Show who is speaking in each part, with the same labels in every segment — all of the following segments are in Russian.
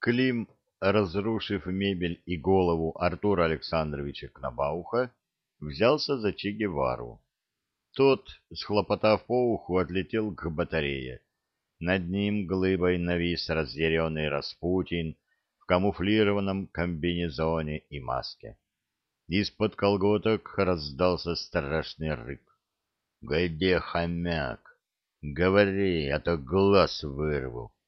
Speaker 1: Клим, разрушив мебель и голову Артура Александровича Кнабауха, взялся за Че Гевару. Тот, схлопотав по уху, отлетел к батарее. Над ним глыбой навис разъяренный Распутин в камуфлированном комбинезоне и маске. Из-под колготок раздался страшный рык. — Где хомяк? Говори, а то глаз вырву. —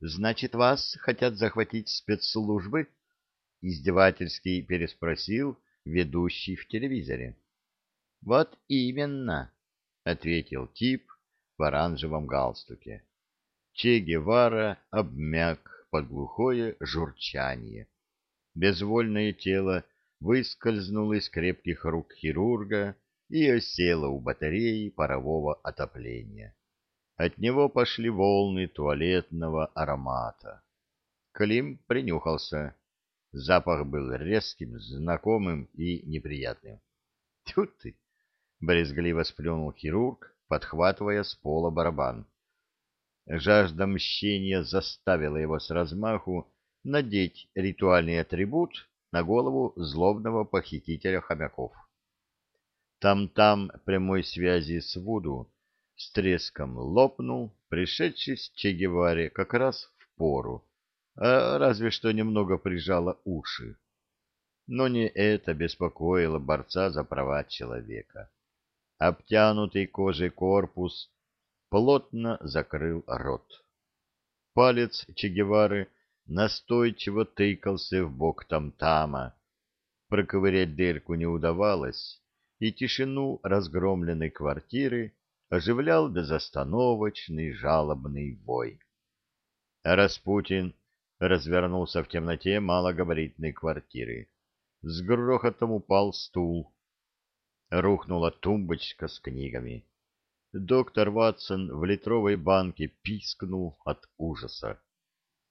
Speaker 1: Значит, вас хотят захватить спецслужбы? — издевательски переспросил ведущий в телевизоре. — Вот именно, — ответил тип в оранжевом галстуке. Че Гевара обмяк под глухое журчание. Безвольное тело выскользнуло из крепких рук хирурга и осело у батареи парового отопления. От него пошли волны туалетного аромата. Клим принюхался. Запах был резким, знакомым и неприятным. — Тьфу ты! — брезгливо сплюнул хирург, подхватывая с пола барабан. Жажда мщения заставила его с размаху надеть ритуальный атрибут на голову злобного похитителя хомяков. Там-там прямой связи с Вуду с треском лопнул, пришедшись Че Геваре как раз в пору, а разве что немного прижало уши. Но не это беспокоило борца за права человека. Обтянутый кожей корпус плотно закрыл рот. Палец Че Гевары настойчиво тыкался в бок там-тама. Проковырять дырку не удавалось, и тишину разгромленной квартиры оживлял безостановочный жалобный вой. Распутин развернулся в темноте малогабаритной квартиры. С грохотом упал стул. Рухнула тумбочка с книгами. Доктор Ватсон в литровой банке пискнул от ужаса.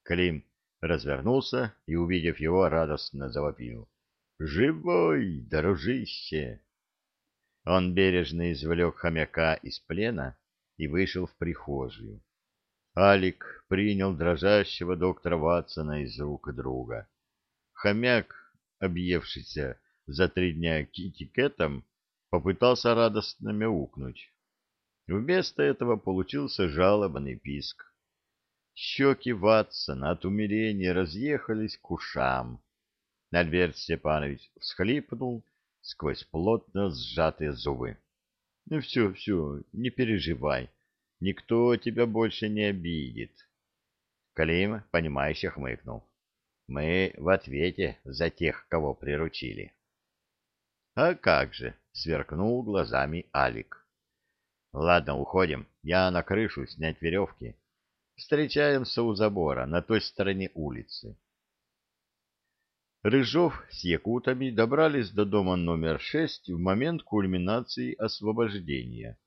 Speaker 1: Клим развернулся и, увидев его, радостно завопил. «Живой, дружище!» Он бережно извлек хомяка из плена и вышел в прихожую. Алик принял дрожащего доктора Ватсона из рук друга. Хомяк, объевшийся за три дня китикетом, попытался радостно мяукнуть. Вместо этого получился жалобный писк. Щеки Ватсона от умиления разъехались к ушам. Альберт Степанович всхлипнул сквозь плотно сжатые зубы. — Ну все, все, не переживай, никто тебя больше не обидит. Калим, понимающе хмыкнул. — Мы в ответе за тех, кого приручили. — А как же, — сверкнул глазами Алик. — Ладно, уходим, я на крышу снять веревки. Встречаемся у забора на той стороне улицы. Рыжов с якутами добрались до дома номер шесть в момент кульминации освобождения.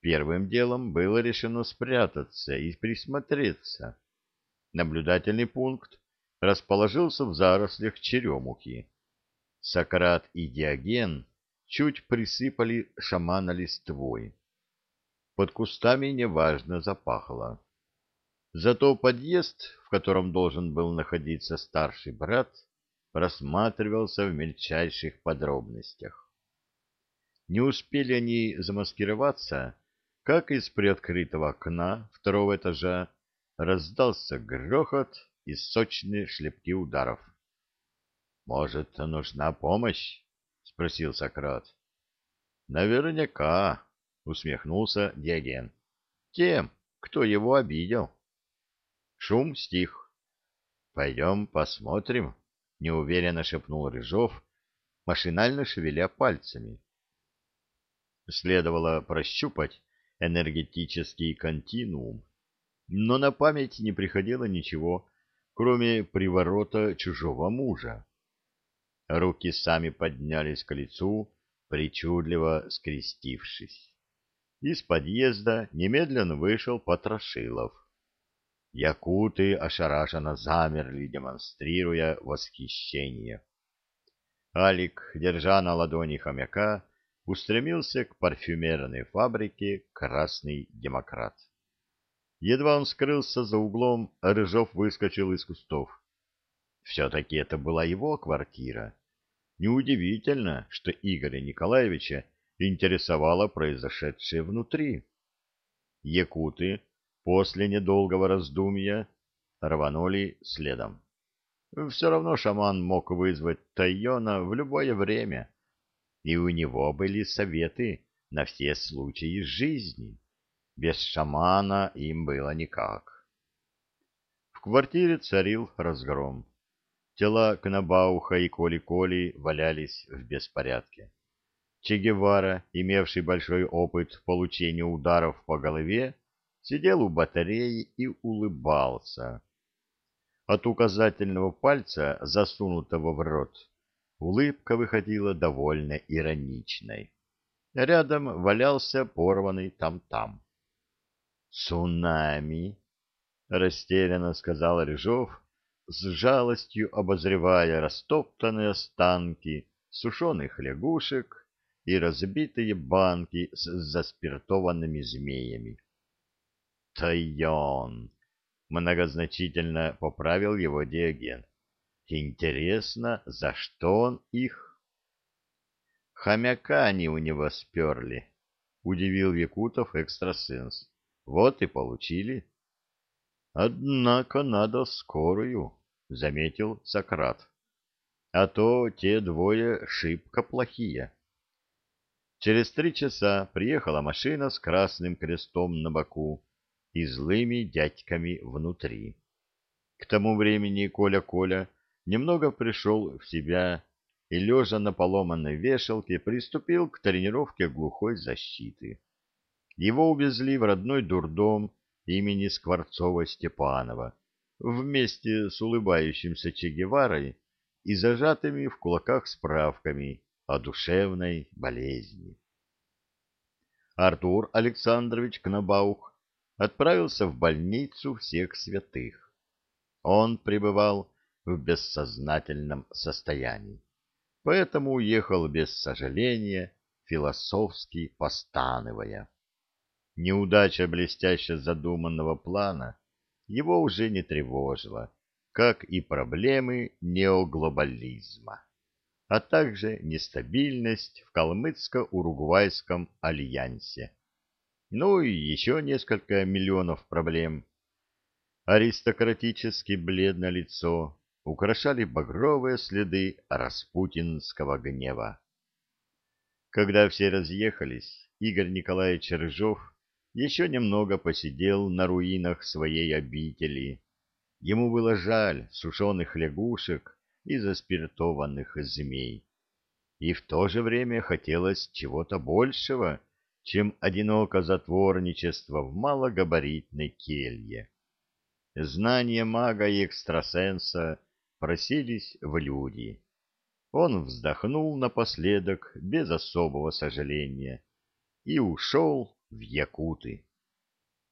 Speaker 1: Первым делом было решено спрятаться и присмотреться. Наблюдательный пункт расположился в зарослях черемухи. Сократ и Диоген чуть присыпали шамана листвой. Под кустами неважно запахло. Зато подъезд, в котором должен был находиться старший брат, просматривался в мельчайших подробностях. Не успели они замаскироваться, как из приоткрытого окна второго этажа раздался грохот и сочные шлепки ударов. — Может, нужна помощь? — спросил Сократ. — Наверняка, — усмехнулся Диоген. — Тем, кто его обидел. Шум стих. — Пойдем посмотрим, — неуверенно шепнул Рыжов, машинально шевеля пальцами. Следовало прощупать энергетический континуум, но на память не приходило ничего, кроме приворота чужого мужа. Руки сами поднялись к лицу, причудливо скрестившись. Из подъезда немедленно вышел Потрошилов. Якуты ошарашенно замерли, демонстрируя восхищение. Алик, держа на ладони хомяка, устремился к парфюмерной фабрике «Красный демократ». Едва он скрылся за углом, Рыжов выскочил из кустов. Все-таки это была его квартира. Неудивительно, что Игоря Николаевича интересовало произошедшее внутри. Якуты после недолгого раздумья рванули следом. Все равно шаман мог вызвать Тайона в любое время, и у него были советы на все случаи жизни. Без шамана им было никак. В квартире царил разгром. Тела Кнабауха и Коли-Коли валялись в беспорядке. Че Гевара, имевший большой опыт получения ударов по голове, сидел у батареи и улыбался. От указательного пальца, засунутого в рот, улыбка выходила довольно ироничной. Рядом валялся порванный там-там. «Цунами!» — растерянно сказал Рыжов, с жалостью обозревая растоптанные останки сушеных лягушек и разбитые банки с заспиртованными змеями. «Тайон!» — многозначительно поправил его Диоген. «Интересно, за что он их?» «Хомяка они у него сперли», — удивил Якутов экстрасенс. «Вот и получили». «Однако надо скорую», — заметил Сократ. «А то те двое шибко плохие». Через три часа приехала машина с красным крестом на боку и злыми дядьками внутри. К тому времени Коля-Коля немного пришел в себя и, лежа на поломанной вешалке, приступил к тренировке глухой защиты. Его увезли в родной дурдом имени Скворцова-Степанова, вместе с улыбающимся Че Геварой и зажатыми в кулаках справками о душевной болезни. Артур Александрович Кнабаух отправился в больницу всех святых. Он пребывал в бессознательном состоянии, поэтому уехал без сожаления, философски постанывая. Неудача блестяще задуманного плана его уже не тревожила, как и проблемы неоглобализма, а также нестабильность в калмыцко-уругвайском альянсе. Ну и еще несколько миллионов проблем. Аристократически бледное лицо украшали багровые следы распутинского гнева. Когда все разъехались, Игорь Николаевич Рыжов еще немного посидел на руинах своей обители. Ему было жаль сушеных лягушек и заспиртованных змей. И в то же время хотелось чего-то большего, чем одиноко затворничество в малогабаритной келье. Знания мага и экстрасенса просились в люди. Он вздохнул напоследок без особого сожаления и ушел в Якуты.